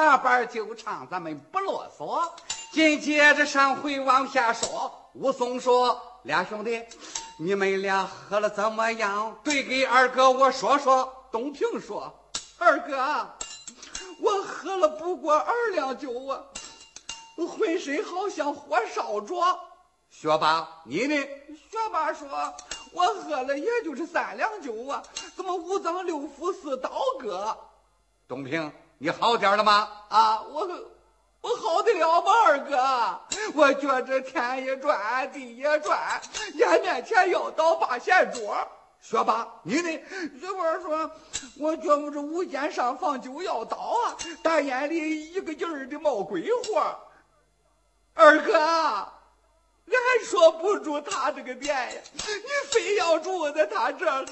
大板就唱，咱们不啰嗦。紧接着上回往下说，武松说：“俩兄弟，你们俩喝了怎么样？对给二哥我说说。”东平说：“二哥，我喝了不过二两酒啊，浑身好像火烧着。”学霸，你呢？学霸说：“我喝了也就是三两酒啊，怎么五脏六腑似刀割？”东平，你好点了吗？啊，我。我好得了吗，二哥？我觉着天也转，地也转，眼面前要倒八仙桌。学霸，你呢？媳妇说，我觉着这五间上房就要倒啊，大眼里一个劲儿的冒鬼火。二哥。俺说不住他这个店呀，你非要住在他这儿，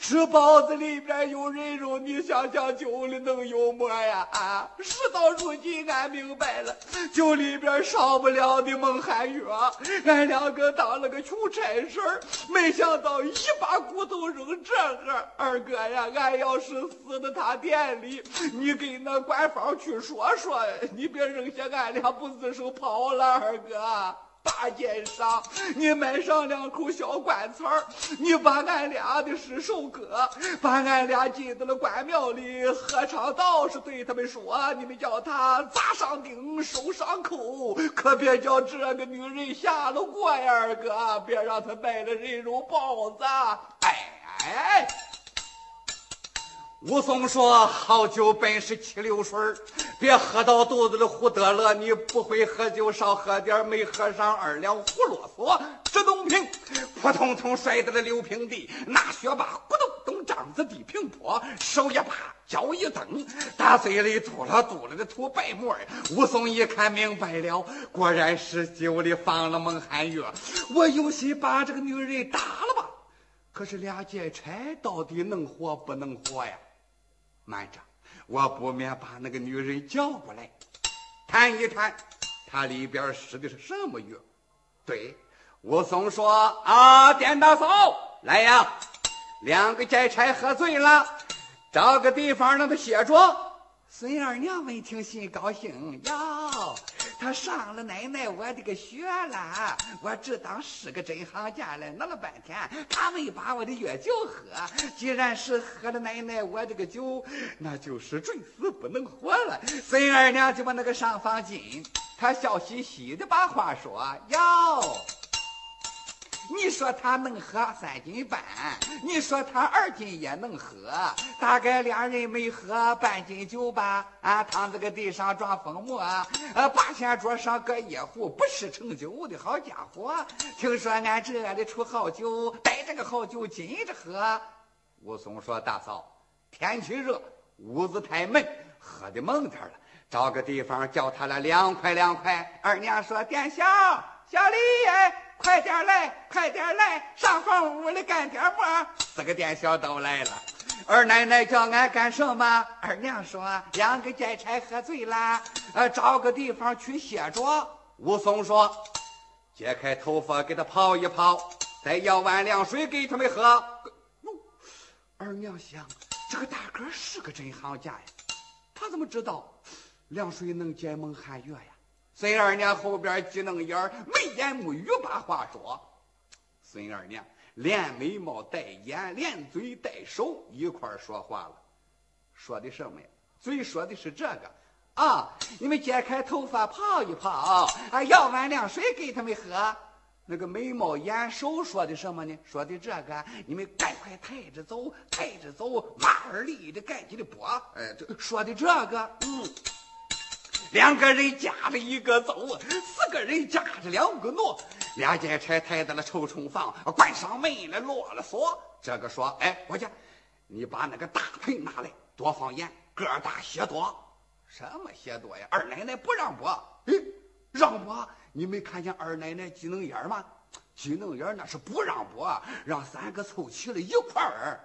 吃包子里边有人肉，你想想酒里能有么呀？啊！事到如今，俺明白了，酒里边少不了的蒙汗药。俺两个当了个穷差事儿，没想到一把骨头扔这儿。二哥呀，俺要是死在他店里，你给那官方去说说，你别扔下俺俩不自首跑了，二哥。大街上，你买上两口小棺材你把俺俩的尸首割，把俺俩进到了关庙里，合唱道士对他们说：“你们叫他砸上顶，收上口，可别叫这个女人下了锅呀，二哥，别让她卖了人肉包子。”哎哎。武松说：“好酒本是七流水别喝到肚子里胡得了。你不会喝酒，少喝点没喝上二两胡啰嗦。”这东平扑通通摔在了六平地，那学霸咕咚咚张子地平坡，手一扒，脚一蹬，大嘴里吐了肚里的吐白沫武松一看明白了，果然是酒里放了蒙汗药。我有心把这个女人打了吧，可是俩劫差到底能活不能活呀？慢着，我不免把那个女人叫过来，谈一谈，她里边使的是什么药？对，武松说：“啊，店大嫂，来呀，两个劫差喝醉了，找个地方让他歇着。”孙二娘闻听心高兴哟，他上了奶奶我的个学了，我只当是个真行家了。闹了半天，他没把我的药酒喝。既然是喝了奶奶我这个酒，那就是准死不能活了。孙二娘就把那个上房进，他笑嘻嘻的把话说哟。你说他能喝三斤半，你说他二斤也能喝，大概俩人没喝半斤酒吧？啊，躺在个地上装疯魔，呃，八仙桌上搁一壶不是成酒的好家伙。听说俺这里出好酒，带着个好酒紧着喝。武松说：“大嫂，天气热，屋子太闷，喝的猛点了，找个地方叫他俩凉快凉快。”二娘说：“殿下，小李。”快点来，快点来，上房屋里干点活。四个店小都来了。二奶奶叫俺干什么？二娘说两个劫差喝醉了，呃，找个地方去歇着。武松说：解开头发给他泡一泡，再舀碗凉水给他们喝。二娘想，这个大哥是个真行家呀，他怎么知道凉水能解蒙汗月呀？孙二娘后边挤楞眼没言没语把话说。孙二娘连眉毛带眼，连嘴带手一块说话了，说的什么呀？嘴说的是这个啊，你们解开头发泡一泡，啊，舀碗凉水给他们喝。那个眉毛眼手说的什么呢？说的这个，你们赶快抬着走，抬着走，马儿立的赶紧的拨。哎，这说的这个，嗯。两个人夹着一个走，四个人夹着两个挪。俩劫差抬到了臭虫房，关上门来，落了锁。这个说：“哎，伙计，你把那个大盆拿来，多放盐，个大些多。什么些多呀？二奶奶不让拨。哎，让拨？你没看见二奶奶挤能眼吗？挤能眼那是不让拨，让三个凑齐了一块儿。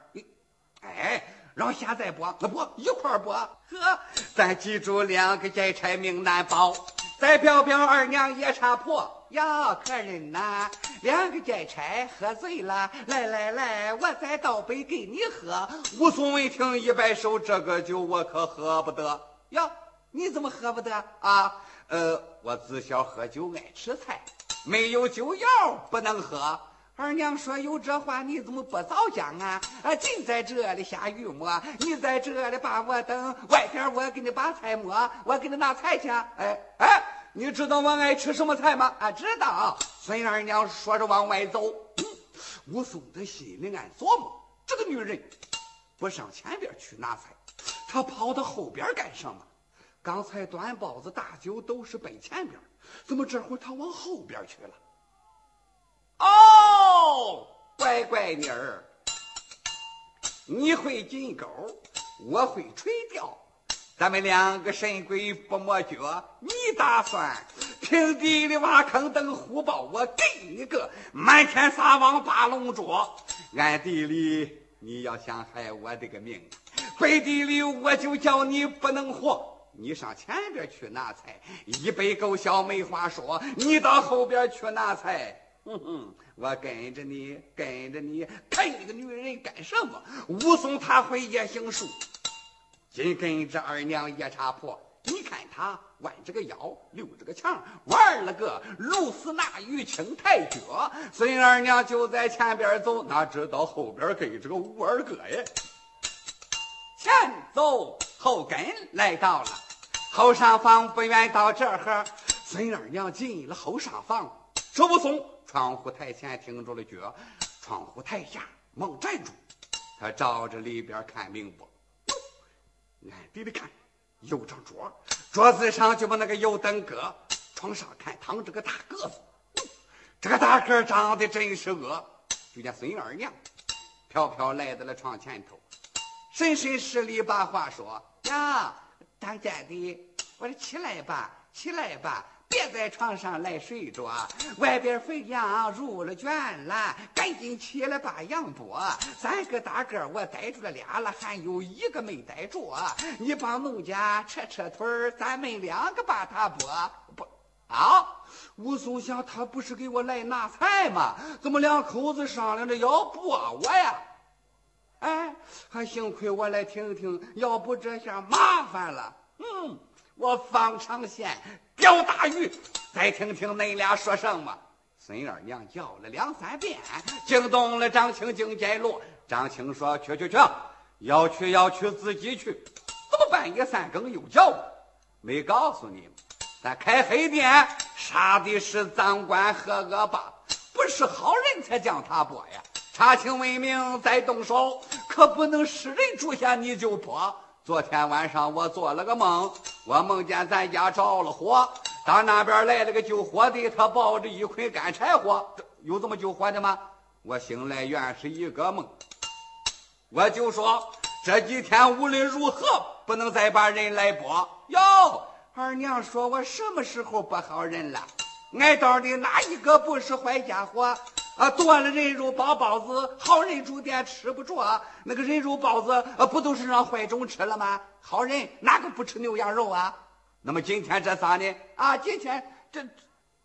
哎。”让现在播，那不一块播？呵，咱记住两个劫差命难保。再表表二娘夜叉婆呀，客人呐，两个劫差喝醉了，来来来，我再倒杯给你喝。武松一听一摆手，这个酒我可喝不得呀。你怎么喝不得啊？呃，我自小喝酒爱吃菜，没有酒药不能喝。二娘说有这话，你怎么不早讲啊？啊，尽在这里下雨磨，你在这里把我等，外边我给你把菜摸，我给你拿菜去。哎哎，你知道我爱吃什么菜吗？啊，知道。孙二娘说着往外走，武松的心里暗琢磨：这个女人不上前边去拿菜，她跑到后边干什么？刚才端包子、大酒都是奔前边，怎么这会她往后边去了？哦，乖乖妮儿，你会金钩，我会垂钓，咱们两个神鬼不磨脚。你打算平地里挖坑等虎豹，我给你个满天撒网八龙捉；暗地里你要想害我这个命，背地里我就叫你不能活。你上前边去拿菜，一杯够小没话说；你到后边去拿菜。哼哼，我跟着你，跟着你，看那个女人干什么？武松他会夜行术，紧跟着二娘夜叉婆。你看他弯着个腰，溜着个墙，玩了个如丝那玉青太脚。孙二娘就在前边走，哪知道后边跟着个吴二哥呀？前走后跟，来到了后上房，不远到这儿。孙二娘进了后上房，说武松。窗户台前停住了脚，窗户台下猛站住，他照着里边看明白，暗地里看，有张桌，桌子上就把那个油灯搁，床上看躺着个大个子，这个大个长得真是恶。就见孙二娘飘飘来到了床前头，深深施礼把话说：“呀，当家的，我说起来吧，起来吧。”别在床上来睡着，外边肥羊入了圈了，赶紧起来把羊剥。三个大个我逮住了俩了，还有一个没逮住。你帮农家扯扯腿，咱们两个把他剥。不啊！武松想，他不是给我来拿菜吗？怎么两口子商量着要剥我呀？哎，还幸亏我来听听，要不这下麻烦了。嗯。我方长线钓大鱼，再听听恁俩说什么。孙二娘叫了两三遍，惊动了张青、惊见罗。张青说：“去去去，要去要去自己去，怎么半夜三更又叫我？没告诉你吗，咱开黑店杀的是赃官和恶霸，不是好人才将他剥呀。查清为明再动手，可不能是人住下你就剥。”昨天晚上我做了个梦，我梦见咱家着了火，到那边来了个救火的，他抱着一捆干柴火，有这么救火的吗？我醒来原是一个梦，我就说这几天无论如何不能再把人来拨。哟，二娘说我什么时候不好人了？挨刀的哪一个不是坏家伙？啊，多了人肉包包子，好人住店吃不着。那个人肉包子，呃，不都是让坏种吃了吗？好人哪个不吃牛羊肉啊？那么今天这仨呢？啊，今天这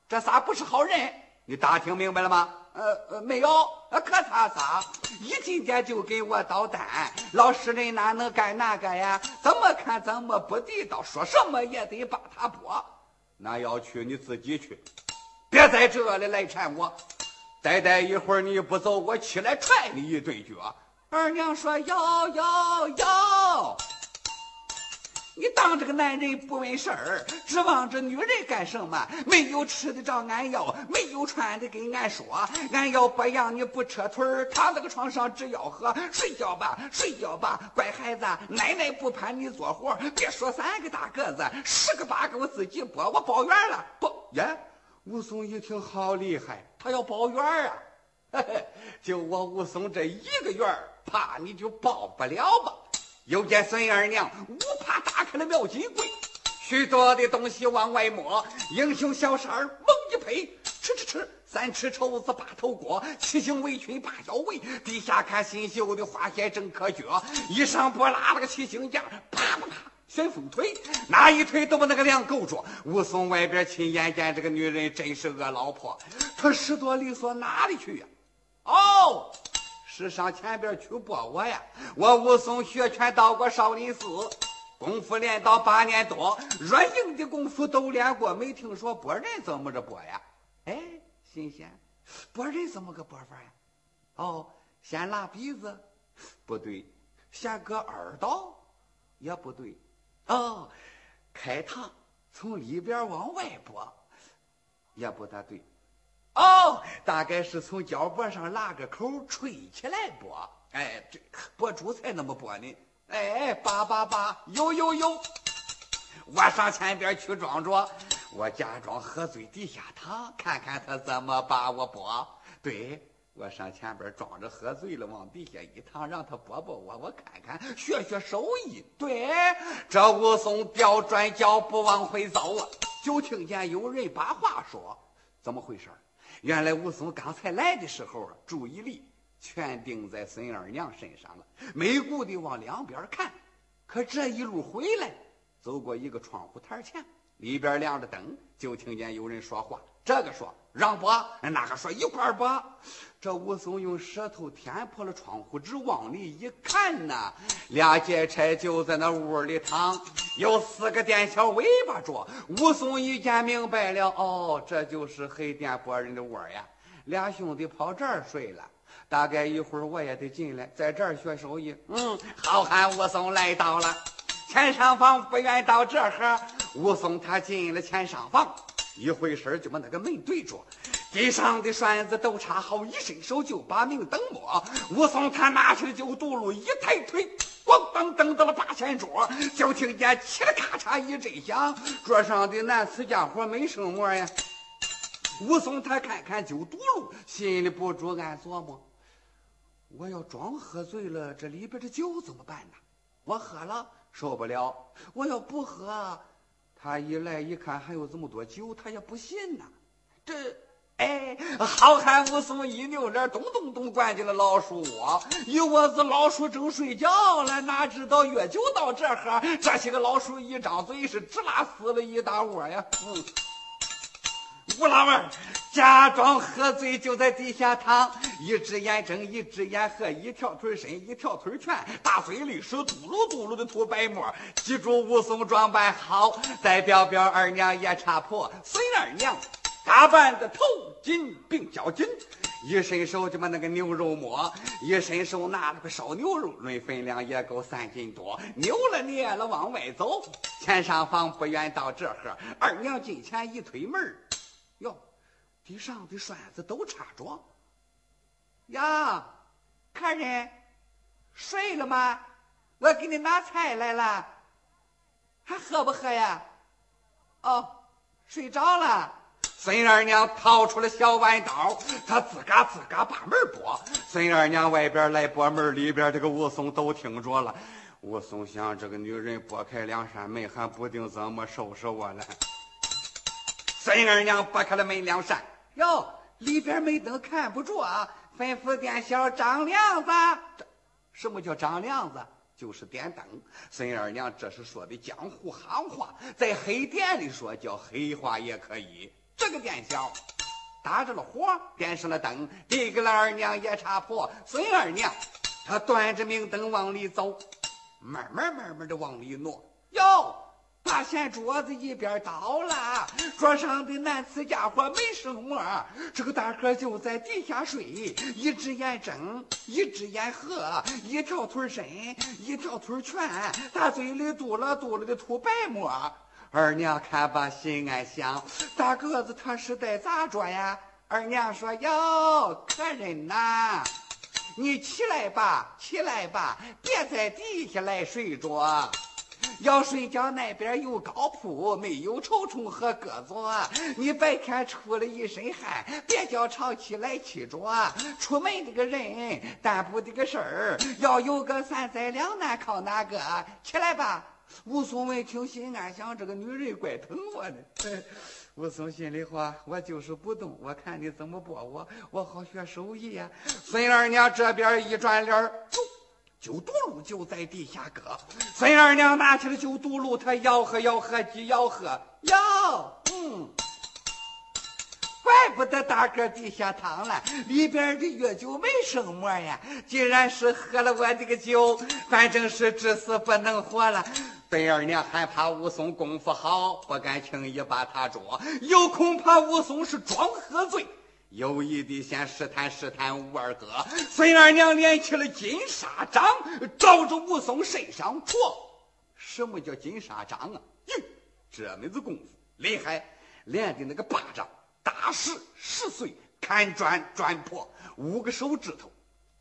这仨不是好人，你打听明白了吗？呃呃，没有。可他仨一进店就给我捣蛋，老实人哪能干那个呀？怎么看怎么不地道，说什么也得把他剥。那要去你自己去，别在这里来缠我。待待一会儿，你不走，我起来踹你一对脚。二娘说：“要要要！你当这个男人不问事儿，指望着女人干什么？没有吃的找俺要，没有穿的跟俺说。俺要不养你不扯腿儿，躺在个床上只要喝。睡觉吧，睡觉吧，乖孩子，奶奶不盼你做活。别说三个大个子，十个八个我自己剥，我包圆了。不耶。”武松一听，好厉害，他要包圆儿啊！就我武松这一个圆儿，怕你就包不了吧？又见孙二娘武怕打开了庙金柜，许多的东西往外摸，英雄小三儿猛一拍，吃吃吃，三吃绸子八头锅，七星围裙八腰围，地下看新绣的花鞋正可脚，一上不拉了个七星架，啪啪啪。旋风腿，哪一腿都把那个梁勾住。武松外边亲眼见这个女人真是个老婆，他使多利索哪里去呀？哦，是上前边去拨我呀！我武松学拳到过少林寺，功夫练到八年多，若硬的功夫都练过，没听说拨人怎么着拨呀？哎，新鲜，拨人怎么个拨法呀？哦，先拉鼻子，不对；先割耳道，也不对。哦，开膛从里边往外拨，也不大对。哦，大概是从脚脖上拉个口吹起来拨。哎，这拨猪才那么拨呢。哎，叭叭叭，有有有！我上前边去装着，我假装喝醉地下躺，看看他怎么把我拨。对，我上前边装着喝醉了，往地下一躺，让他拨拨我，我看看，学学手艺。对，这武松调转脚步往回走啊，就听见有人把话说：怎么回事？原来武松刚才来的时候，注意力。全定在孙二娘身上了，没顾得往两边看。可这一路回来，走过一个窗户台前，里边亮着灯，就听见有人说话。这个说让拨，那个说一块拨。这武松用舌头舔破了窗户纸，往里一看呐，俩劫差就在那屋里躺，有四个店小尾巴着。武松一见明白了，哦，这就是黑店拨人的窝呀。俩兄弟跑这儿睡了。大概一会儿我也得进来，在这儿学手艺。嗯，好汉武松来到了前上房，不愿到这儿。武松他进了前上房，一回身就把那个门对着，地上的栓子都插好，一伸手就把明灯摸。武松他拿起了酒肚炉，一抬腿，咣当蹬到了八仙桌，就听见嘁哩咔嚓一阵响，桌上的男此家伙没生么呀。武松他看看酒肚炉，心里不住暗琢磨。我要装喝醉了，这里边的酒怎么办呢？我喝了受不了，我要不喝，他一来一看还有这么多酒，他也不信呐。这，哎，好汉武松一扭脸，咚咚咚关进了老鼠窝。一窝子老鼠正睡觉了，哪知道越酒到这哈，这些个老鼠一张嘴是直拉死了一大窝呀。嗯。武老二假装喝醉，就在地下躺，一只眼睁，一只眼合，一条腿伸，一条腿蜷，大嘴里是嘟噜嘟噜的吐白沫。记住，武松装扮好，再表表二娘夜叉婆孙二娘，打扮的头紧并脚紧，一伸手就把那个牛肉摸，一伸手拿了个烧牛肉，论分量也够三斤多，扭了捏了往外走，前上房不愿到这呵，二娘进前一推门哟，地上的栓子都插着。呀，客人睡了吗？我给你拿菜来了，还喝不喝呀？哦，睡着了。孙二娘掏出了小弯刀，她自嘎自嘎把门拨。孙二娘外边来拨门，里边这个武松都听着了。武松想，这个女人拨开两扇门，还不定怎么收拾我呢。孙二娘拨开了门两扇，哟，里边没灯，看不着啊！吩咐店小张亮子，什么叫张亮子？就是点灯。孙二娘这是说的江湖行话，在黑店里说叫黑话也可以。这个店小打着了火，点上了灯，递给了二娘夜叉婆。孙二娘她端着明灯往里走，慢慢慢慢的往里挪，哟。发现桌子一边倒了，桌上的男此家伙没生么，这个大个就在底下睡，一只眼睁，一只眼合，一条腿伸，一条腿蜷，大嘴里嘟了嘟了的吐白沫。二娘看吧，心暗想：大个子他是在咋着呀？二娘说：哟，客人呐，你起来吧，起来吧，别在地下来睡着。要睡觉，那边有高铺，没有臭虫和鸽子。你白天出了一身汗，别叫潮气来气着。出门这个人，担不的个事儿，要有个三灾两难，靠哪个？起来吧！武松闻听，心暗想：这个女人怪疼我的。武松心里话：我就是不动，我看你怎么拨我，我好学手艺呀。孙二娘这边一转脸就。酒毒炉就在地下搁，孙二娘拿起了酒嘟噜，她吆喝吆喝几吆喝，吆，嗯，怪不得大个地下躺了，里边的药酒没生沫呀。既然是喝了我这个酒，反正是至死不能活了。孙二娘害怕武松功夫好，不敢轻易把他捉，又恐怕武松是装喝醉，有意的先试探试探武二哥。孙二娘练起了金沙掌，照着武松身上戳。什么叫金沙掌啊？哟，这门子功夫厉害，练的那个巴掌大石十岁，砍砖砖破五个手指头，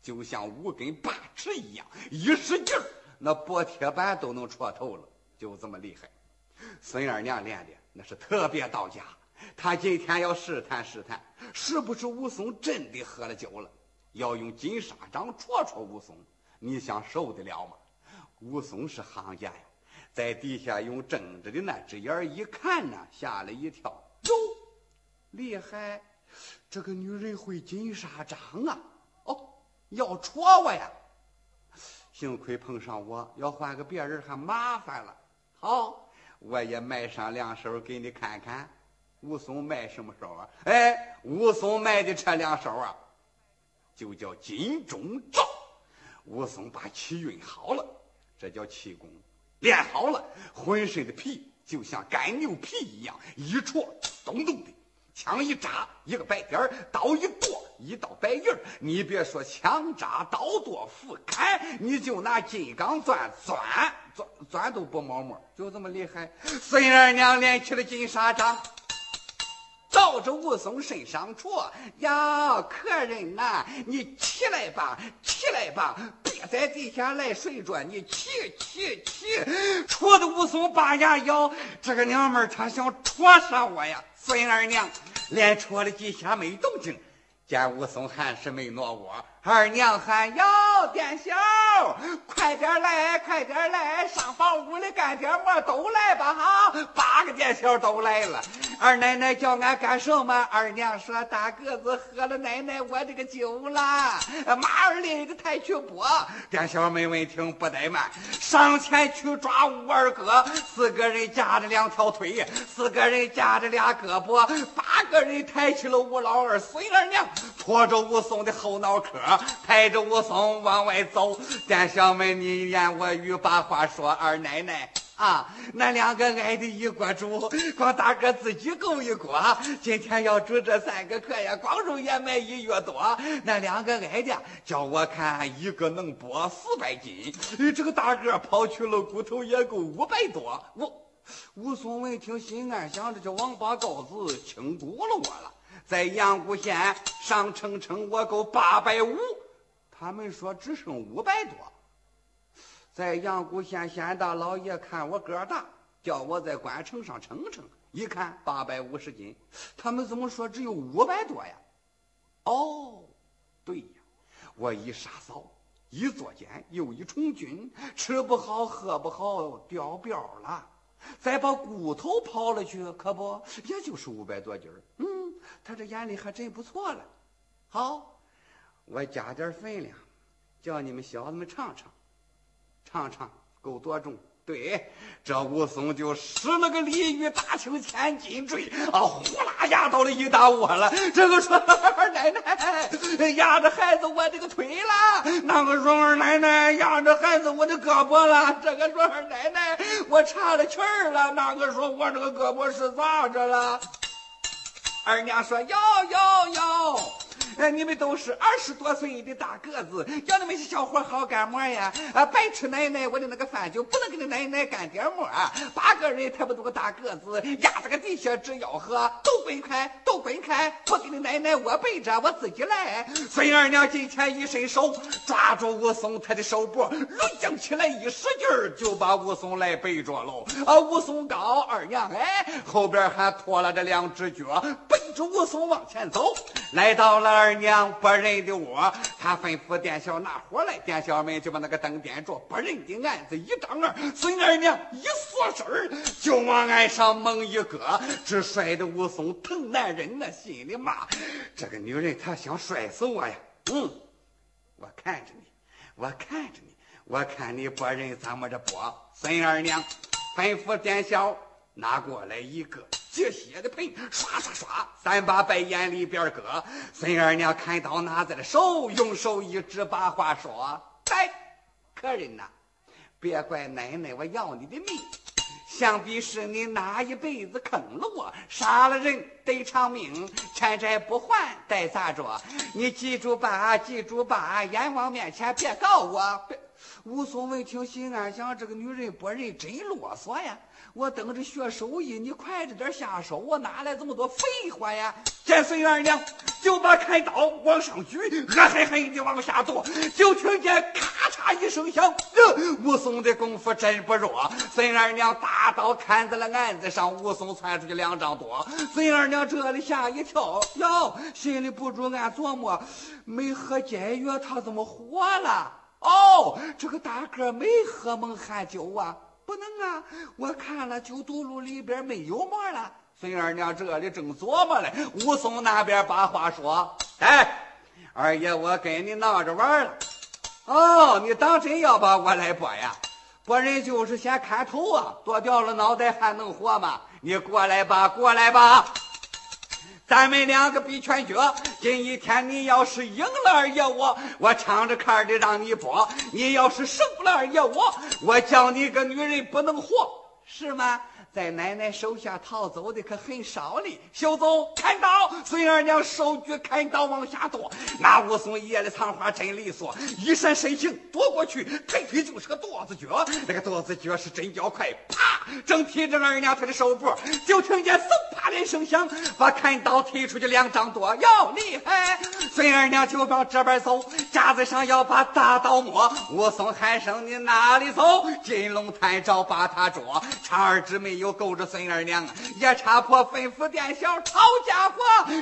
就像五根八尺一样，一使劲儿。那薄铁板都能戳透了，就这么厉害。孙二娘练的那是特别到家。她今天要试探试探，是不是武松真的喝了酒了？要用金沙掌戳戳武松，你想受得了吗？武松是行家呀，在地下用睁着的那只眼一看呢，吓了一跳。哟，厉害！这个女人会金沙掌啊！哦，要戳我呀！幸亏碰上我，要换个别人还麻烦了。好，我也卖上两手给你看看。武松卖什么手啊？哎，武松卖的这两手啊，就叫金钟罩。武松把气运好了，这叫气功。练好了，浑身的皮就像干牛皮一样，一戳咚咚的。枪一扎，一个白点儿；刀一剁，一道白印儿。你别说枪扎刀剁斧砍，你就拿金刚钻钻钻钻都不冒沫，就这么厉害。孙二娘练起了金沙掌，照着武松身上戳。呀，客人呐，你起来吧，起来吧，在地下来睡着，你起起起！戳的武松把牙咬，这个娘们她想戳杀我呀！孙二娘连戳了几下没动静，见武松还是没挪窝，二娘喊：“哟，店小，快点来，快点来，上房屋里干点活，都来吧！哈，八个店小都来了。二奶奶叫俺干什么？二娘说：大个子喝了奶奶我这个酒了。马二另一个抬去拨。店小们闻听不怠慢，上前去抓武二哥。四个人夹着两条腿，四个人夹着俩胳膊，八个人抬起了武老二、孙二娘，拖着武松的后脑壳。抬着武松往外走，店小们你言我语把话说。二奶奶啊，那两个挨的一锅煮，光大哥自己够一锅。今天要煮这三个客呀，光肉也卖一月多。那两个挨的，叫我看一个能剥四百斤，这个大个跑去了，骨头也够五百多。武武松闻听，心暗想着：这王八羔子轻估了我了。在阳谷县上称称我够八百五，他们说只剩五百多。在阳谷县县大老爷看我个大，叫我在官城上称称，一看八百五十斤，他们怎么说只有五百多呀？哦，对呀，我一杀嫂，一作奸，又一从军，吃不好喝不好，掉膘了。再把骨头刨了去，可不也就是五百多斤儿？嗯，他这眼力还真不错了。好，我加点分量，叫你们小子们尝尝，尝尝够多重。对，这武松就使了个鲤鱼打挺千斤坠啊，呼啦压到了一大窝了。这个说二奶奶压着孩子我这个腿了，那个说二奶奶压着孩子我的胳膊了，这个说二奶奶我岔了气儿了，那个说我这个胳膊是咋着了？二娘说哟哟哟。你们都是二十多岁的大个子，叫你们些小伙好干么呀？啊，白吃奶奶我的那个饭，就不能给你奶奶干点么？八个人抬不动个大个子，压在个地下直吆喝，都滚开，都滚开！不给你奶奶我背着，我自己来。孙二娘近前一伸手，抓住武松他的手脖，抡将起来一使劲儿，就把武松来背着喽。啊，武松高，二娘哎，后边还拖了这两只脚，背着武松往前走，来到了。二娘不认得我，他吩咐店小拿火来，店小们就把那个灯点着，不认的案子一张二，孙二娘一缩身儿就往岸上猛一搁，直摔得武松疼难忍呐，心里骂：这个女人她想摔死我呀！嗯，我看着你，我看着你，我看你不认怎么着播？孙二娘吩咐店小拿过来一个。这血的盆，刷刷刷，三把白眼里边搁。孙二娘看到拿在了手，用手一指，把话说：“来，客人呐，别怪奶奶我要你的命。想必是你那一辈子坑了我，杀了人得偿命，欠债不还得咋着？你记住吧，记住吧，阎王面前别告我。别，武松闻听，心暗想：这个女人不仁，真啰嗦呀。我等着学手艺，你快着点下手，我哪来这么多废话呀？见孙二娘就把砍刀往上举，恶狠狠地往下剁，就听见咔嚓一声响。武松的功夫真不弱，孙二娘大刀砍在了案子上，武松窜出去两丈多。孙二娘这里吓一跳，哟，心里不住暗琢磨：没喝解药，他怎么活了？哦，这个大个没喝蒙汗酒啊。不能啊！我看了酒毒炉里边没有沫了。孙二娘这里正琢磨嘞，武松那边把话说：“哎，二爷，我跟你闹着玩了。哦，你当真要把我来剥呀？剥人就是先砍头啊，剁掉了脑袋还能活吗？你过来吧，过来吧。”咱们两个比拳脚，今一天你要是赢了二爷我，我敞着开的让你搏；你要是胜了二爷我，我叫你个女人不能活，是吗？在奶奶手下逃走的可很少哩。小走砍刀，孙二娘手举砍刀往下剁。那武松爷的藏花真利索，一闪身形躲过去，抬腿就是个跺子脚。那个跺子脚是真叫快，啪！正踢着二娘她的手脖，就听见嗖啪的一声响，把砍刀踢出去两丈多，哟厉害！孙二娘就往这边走，架子上要把大刀磨。武松喊声：“你哪里走？”金龙探照把他捉，长儿之妹。又勾着孙二娘，夜叉婆吩咐店小抄家伙。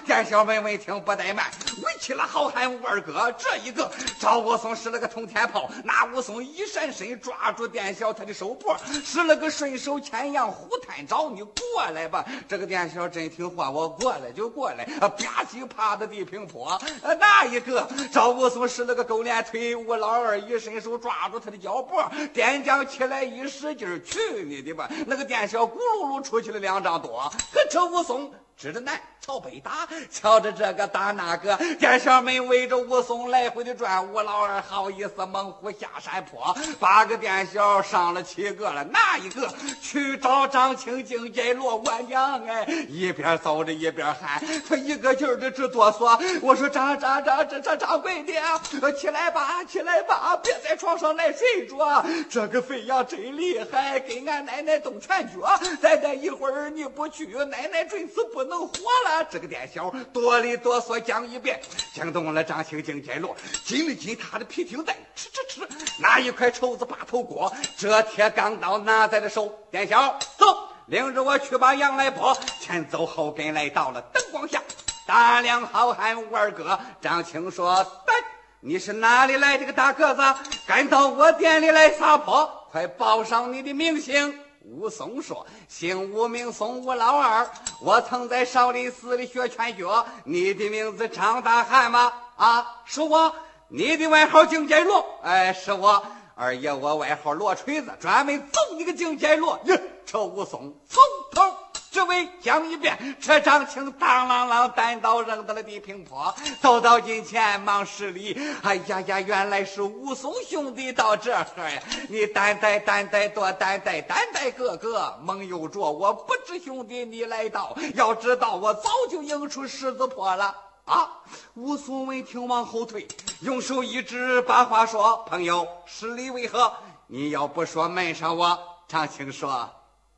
店小们闻听不怠慢，围起了好汉武二哥。这一个赵武松使了个通天炮，那武松一闪身抓住店小他的手脖，使了个顺手牵羊虎探爪。你过来吧，这个店小真听话，我过来就过来。啊吧唧趴在地平坡，那一个赵武松使了个狗脸腿，吴老二一伸手抓住他的脚脖，店将起来一使劲，去你的吧，那个店小。咕噜噜出去了两丈多，可这武松。指着南朝北打，瞧着这个打那个，店小们围着武松来回的转。吴老二好意思猛虎下山坡，八个店小上了七个了，哪一个去找张青进街落？我娘哎！一边走着一边喊，他一个劲儿的直哆嗦。我说张张张这这掌柜的，起来吧，起来吧，别在床上来睡着。这个肥羊真厉害，给俺奶奶动拳脚。再待一会儿你不去，奶奶准死不。能活了，这个店小哆里哆嗦讲一遍，讲动了张青进街落，紧了紧他的皮挺带，吃吃吃，拿一块绸子把头裹，这铁钢刀拿在了手，店小走，领着我去把羊来剥，前走后跟来到了灯光下，大梁好汉吴二哥，张青说：“呆，你是哪里来的个大个子，敢到我店里来撒泼？快报上你的名姓。”武松说：“姓武名松，武老二。我曾在少林寺里学拳脚。你的名字张大汉吗？啊，是我。你的外号金剑罗？哎，是我。二爷，我外号罗锤子，专门揍你个金剑罗。呀，臭武松从头。”这位讲一遍，这张青当啷啷单刀扔到了地平坡，走到近前忙施礼。哎呀呀，原来是武松兄弟到这儿呀！你担待担待多担待担待哥哥，蒙有着我不知兄弟你来到，要知道我早就迎出狮子坡了啊！武松闻听往后退，用手一指，把话说：“朋友，失礼为何？你要不说门上我。”张青说：“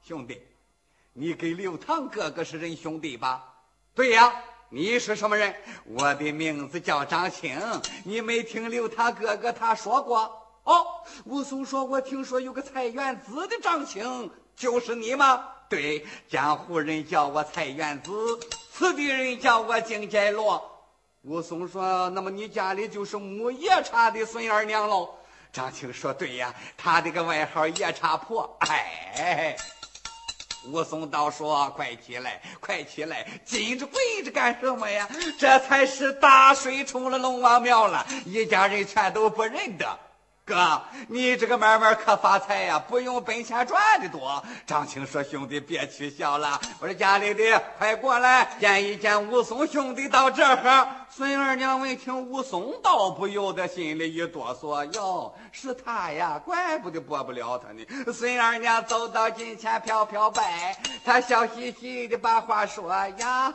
兄弟。”你跟刘唐哥哥是人兄弟吧？对呀，你是什么人？我的名字叫张青。你没听刘唐哥哥他说过？哦，武松说：“我听说有个菜园子的张青，就是你吗？”对，江湖人叫我菜园子，此地人叫我金寨罗。武松说：“那么你家里就是母夜叉的孙二娘喽？”张青说：“对呀，他这个外号夜叉婆。”哎。武松道说：“快起来，快起来！紧着跪着干什么呀？这才是大水冲了龙王庙了，一家人全都不认得。哥，你这个买卖可发财呀，不用本钱赚的多。”张青说：“兄弟，别取笑了。我说家里的，快过来见一见武松兄弟到这儿。”孙二娘闻听武松倒不由得心里一哆嗦，哟，是他呀，怪不得拨不了他呢。孙二娘走到近前，飘飘摆，他笑嘻嘻的把话说呀，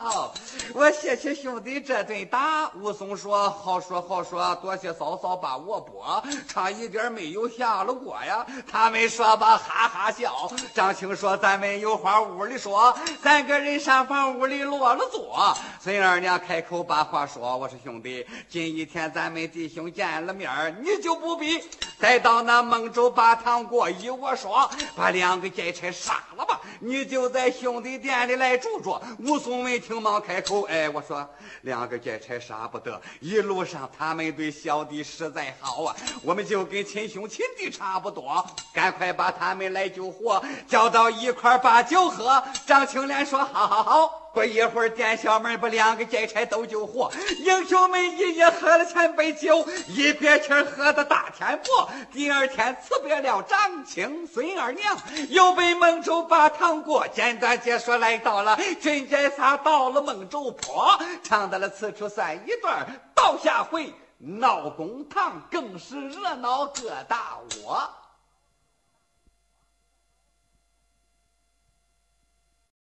我谢谢兄弟这顿打。武松说好说好说，多谢嫂嫂把我拨，差一点没有下了锅呀。他们说吧，哈哈笑。张青说咱们有话屋里说，三个人上房屋里落了座。孙二娘开口把话说。我说兄弟，今一天咱们弟兄见了面你就不必再到那孟州把堂过。依我说，把两个劫差杀了吧，你就在兄弟店里来住住。武松闻听忙开口，哎，我说两个劫差杀不得，一路上他们对小弟实在好啊，我们就跟亲兄亲弟差不多，赶快把他们来救活，叫到一块把酒喝。张青莲说，好好好。不一会儿，店小门把两个劫差都救活。英雄们一夜喝了千杯酒，一别气喝的大天破。第二天辞别了张青、孙二娘，又被孟州把堂过。简短解说，来到了军寨仨，到了孟州坡，唱到了此处算一段。到下回闹公堂，更是热闹各大窝。